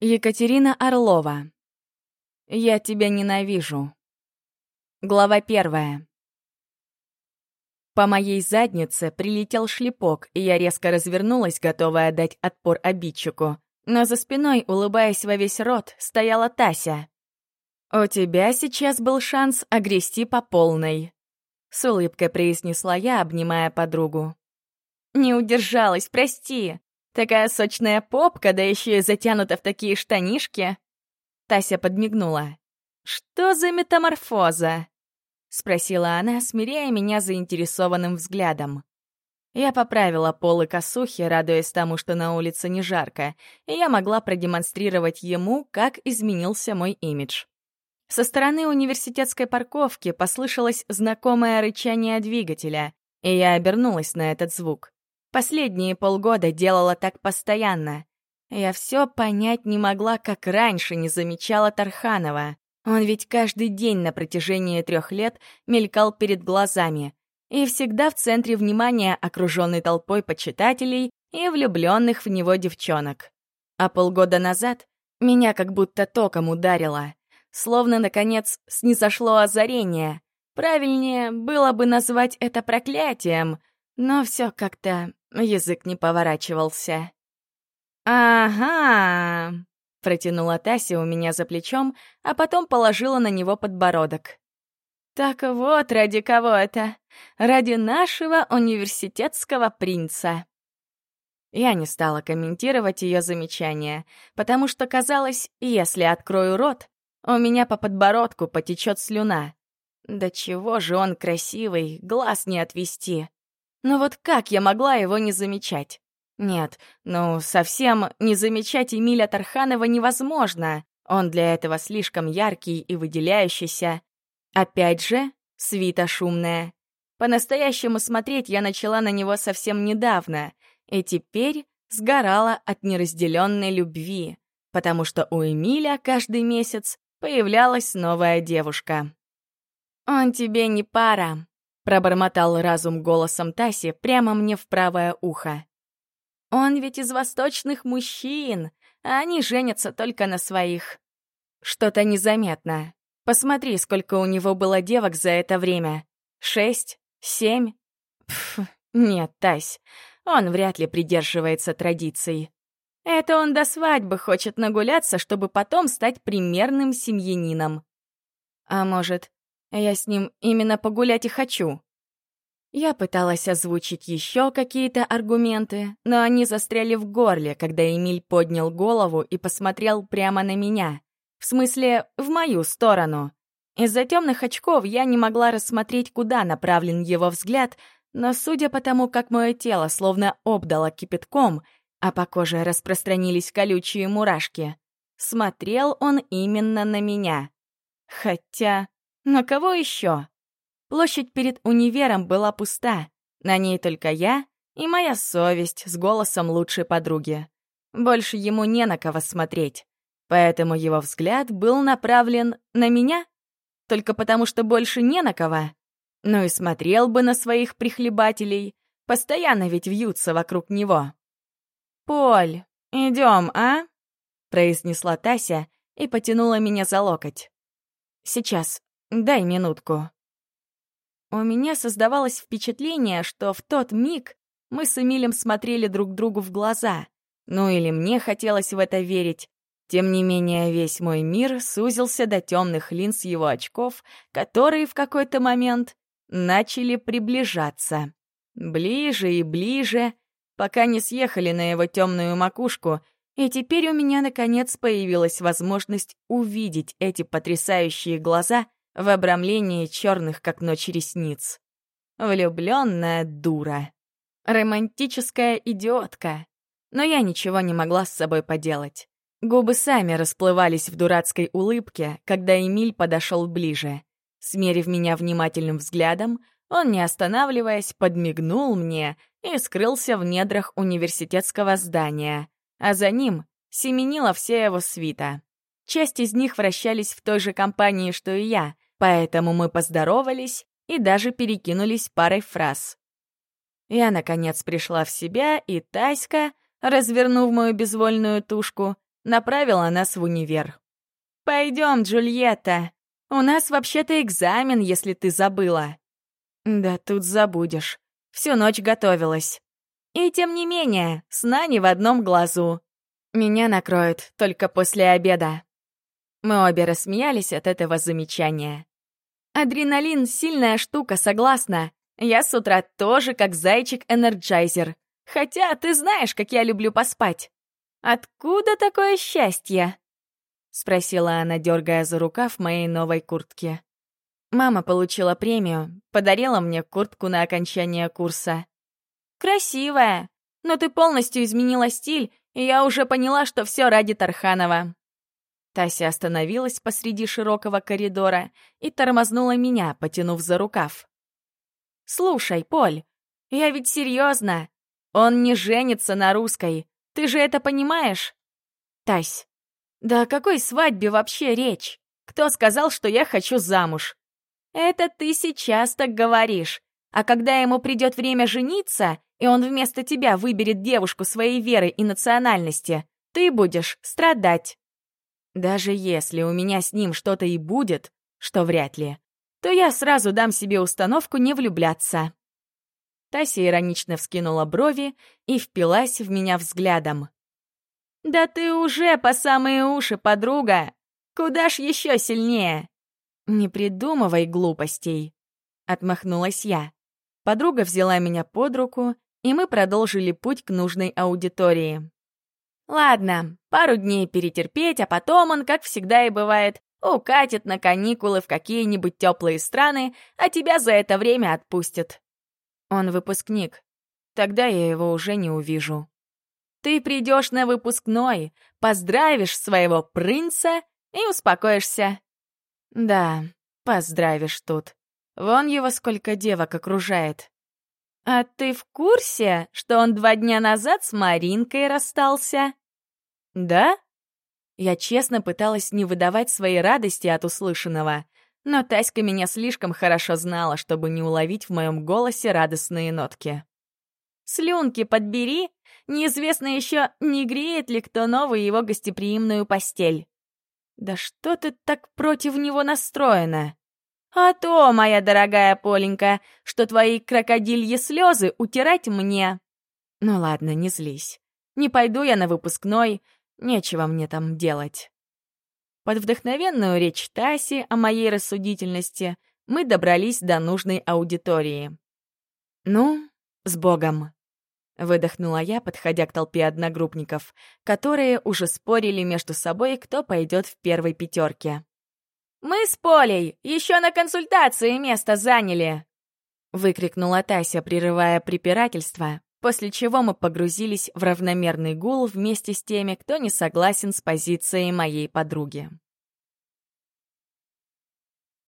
Екатерина Орлова. Я тебя ненавижу. Глава первая. По моей заднице прилетел шлепок, и я резко развернулась, готовая дать отпор обидчику. Но за спиной, улыбаясь во весь рот, стояла Тася. «У тебя сейчас был шанс огрести по полной», — с улыбкой произнесла я, обнимая подругу. «Не удержалась, прости. Такая сочная попка, да еще и затянута в такие штанишки. Тася подмигнула. «Что за метаморфоза?» — спросила она, смиряя меня заинтересованным взглядом. Я поправила полы косухи, радуясь тому, что на улице не жарко, и я могла продемонстрировать ему, как изменился мой имидж. Со стороны университетской парковки послышалось знакомое рычание двигателя, и я обернулась на этот звук. Последние полгода делала так постоянно. Я все понять не могла, как раньше не замечала Тарханова. Он ведь каждый день на протяжении трех лет мелькал перед глазами и всегда в центре внимания, окруженный толпой почитателей и влюбленных в него девчонок. А полгода назад меня как будто током ударило. Словно, наконец, снизошло озарение. Правильнее было бы назвать это проклятием, но все как-то Язык не поворачивался. «Ага», — протянула Тася у меня за плечом, а потом положила на него подбородок. «Так вот, ради кого это? Ради нашего университетского принца». Я не стала комментировать ее замечание, потому что казалось, если открою рот, у меня по подбородку потечет слюна. Да чего же он красивый, глаз не отвести. Но вот как я могла его не замечать? Нет, ну, совсем не замечать Эмиля Тарханова невозможно. Он для этого слишком яркий и выделяющийся. Опять же, свита шумная. По-настоящему смотреть я начала на него совсем недавно, и теперь сгорала от неразделенной любви, потому что у Эмиля каждый месяц появлялась новая девушка. «Он тебе не пара», Пробормотал разум голосом Таси прямо мне в правое ухо. «Он ведь из восточных мужчин, а они женятся только на своих». «Что-то незаметно. Посмотри, сколько у него было девок за это время. Шесть? Семь?» Пф, нет, Тась, он вряд ли придерживается традиций. Это он до свадьбы хочет нагуляться, чтобы потом стать примерным семьянином. А может, я с ним именно погулять и хочу. Я пыталась озвучить еще какие-то аргументы, но они застряли в горле, когда Эмиль поднял голову и посмотрел прямо на меня. В смысле, в мою сторону. Из-за темных очков я не могла рассмотреть, куда направлен его взгляд, но судя по тому, как мое тело словно обдало кипятком, а по коже распространились колючие мурашки, смотрел он именно на меня. Хотя... На кого еще? Площадь перед универом была пуста. На ней только я и моя совесть с голосом лучшей подруги. Больше ему не на кого смотреть. Поэтому его взгляд был направлен на меня? Только потому, что больше не на кого? Ну и смотрел бы на своих прихлебателей. Постоянно ведь вьются вокруг него. «Поль, идем, а?» — произнесла Тася и потянула меня за локоть. «Сейчас, Дай минутку. У меня создавалось впечатление, что в тот миг мы с Эмилем смотрели друг другу в глаза. Ну или мне хотелось в это верить. Тем не менее, весь мой мир сузился до темных линз его очков, которые в какой-то момент начали приближаться. Ближе и ближе, пока не съехали на его темную макушку, и теперь у меня, наконец, появилась возможность увидеть эти потрясающие глаза в обрамлении черных, как ночь, ресниц. Влюбленная дура. Романтическая идиотка. Но я ничего не могла с собой поделать. Губы сами расплывались в дурацкой улыбке, когда Эмиль подошел ближе. Смерив меня внимательным взглядом, он, не останавливаясь, подмигнул мне и скрылся в недрах университетского здания, а за ним семенила вся его свита. Часть из них вращались в той же компании, что и я, Поэтому мы поздоровались и даже перекинулись парой фраз. Я, наконец, пришла в себя, и Таська, развернув мою безвольную тушку, направила нас в универ. «Пойдем, Джульетта. У нас вообще-то экзамен, если ты забыла». «Да тут забудешь. Всю ночь готовилась. И тем не менее, сна не в одном глазу. Меня накроют только после обеда». Мы обе рассмеялись от этого замечания. Адреналин — сильная штука, согласна. Я с утра тоже как зайчик-энерджайзер. Хотя ты знаешь, как я люблю поспать. Откуда такое счастье? Спросила она, дергая за рукав моей новой куртки. Мама получила премию, подарила мне куртку на окончание курса. Красивая, но ты полностью изменила стиль, и я уже поняла, что все ради Тарханова. Тася остановилась посреди широкого коридора и тормознула меня, потянув за рукав. «Слушай, Поль, я ведь серьезно. Он не женится на русской. Ты же это понимаешь?» «Тась, да о какой свадьбе вообще речь? Кто сказал, что я хочу замуж?» «Это ты сейчас так говоришь. А когда ему придет время жениться, и он вместо тебя выберет девушку своей веры и национальности, ты будешь страдать. Даже если у меня с ним что-то и будет, что вряд ли, то я сразу дам себе установку не влюбляться. Тася иронично вскинула брови и впилась в меня взглядом. «Да ты уже по самые уши, подруга! Куда ж еще сильнее?» «Не придумывай глупостей», — отмахнулась я. Подруга взяла меня под руку, и мы продолжили путь к нужной аудитории. Ладно, пару дней перетерпеть, а потом он, как всегда и бывает, укатит на каникулы в какие-нибудь теплые страны, а тебя за это время отпустят. Он выпускник. Тогда я его уже не увижу. Ты придешь на выпускной, поздравишь своего принца и успокоишься. Да, поздравишь тут. Вон его сколько девок окружает. «А ты в курсе, что он два дня назад с Маринкой расстался?» «Да?» Я честно пыталась не выдавать своей радости от услышанного, но Таська меня слишком хорошо знала, чтобы не уловить в моем голосе радостные нотки. «Слюнки подбери, неизвестно еще, не греет ли кто новую его гостеприимную постель». «Да что ты так против него настроена?» А то, моя дорогая Поленька, что твои крокодильи слезы утирать мне. Ну ладно, не злись. Не пойду я на выпускной, нечего мне там делать. Под вдохновенную речь Таси о моей рассудительности мы добрались до нужной аудитории. «Ну, с Богом!» — выдохнула я, подходя к толпе одногруппников, которые уже спорили между собой, кто пойдет в первой пятерке. «Мы с Полей еще на консультации место заняли!» Выкрикнула Тася, прерывая препирательство, после чего мы погрузились в равномерный гул вместе с теми, кто не согласен с позицией моей подруги.